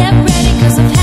get ready cause I've